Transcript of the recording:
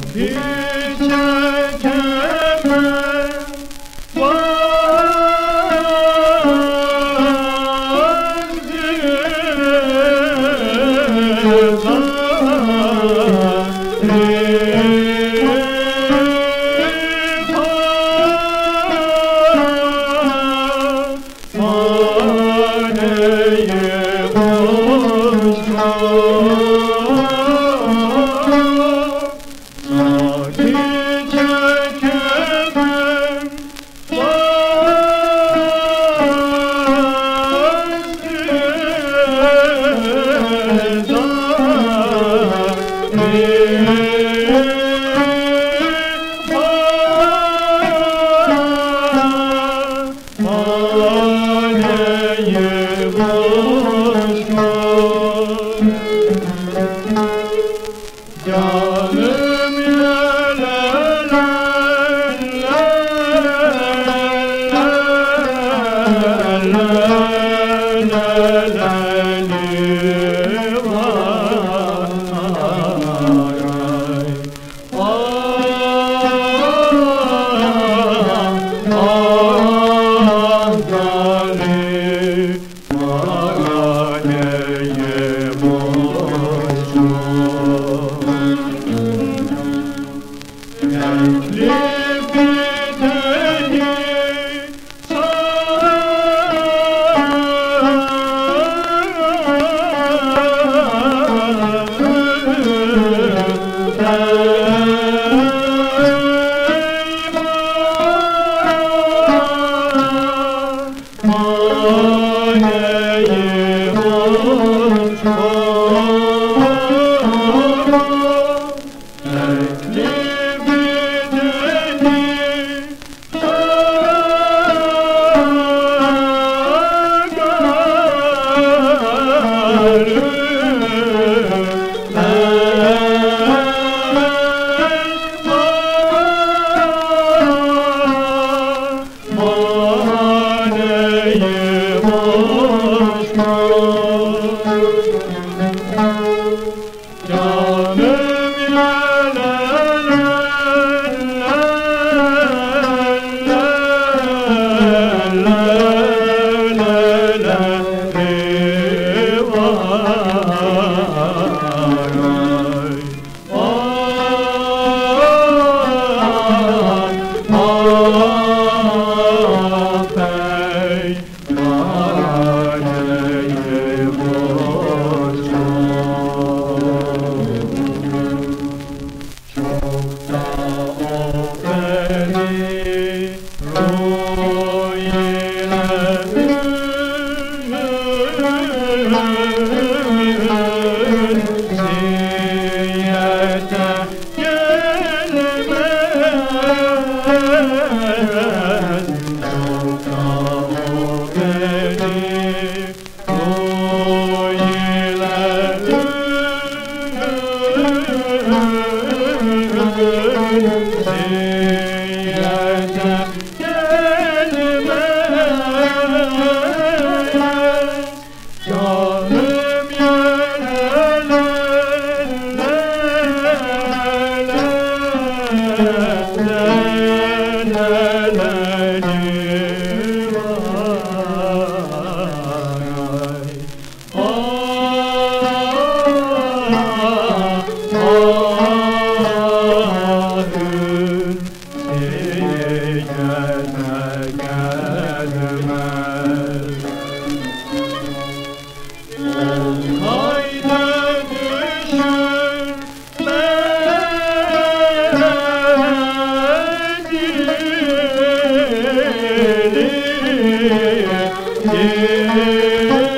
King. Yeah. Thank you. Down One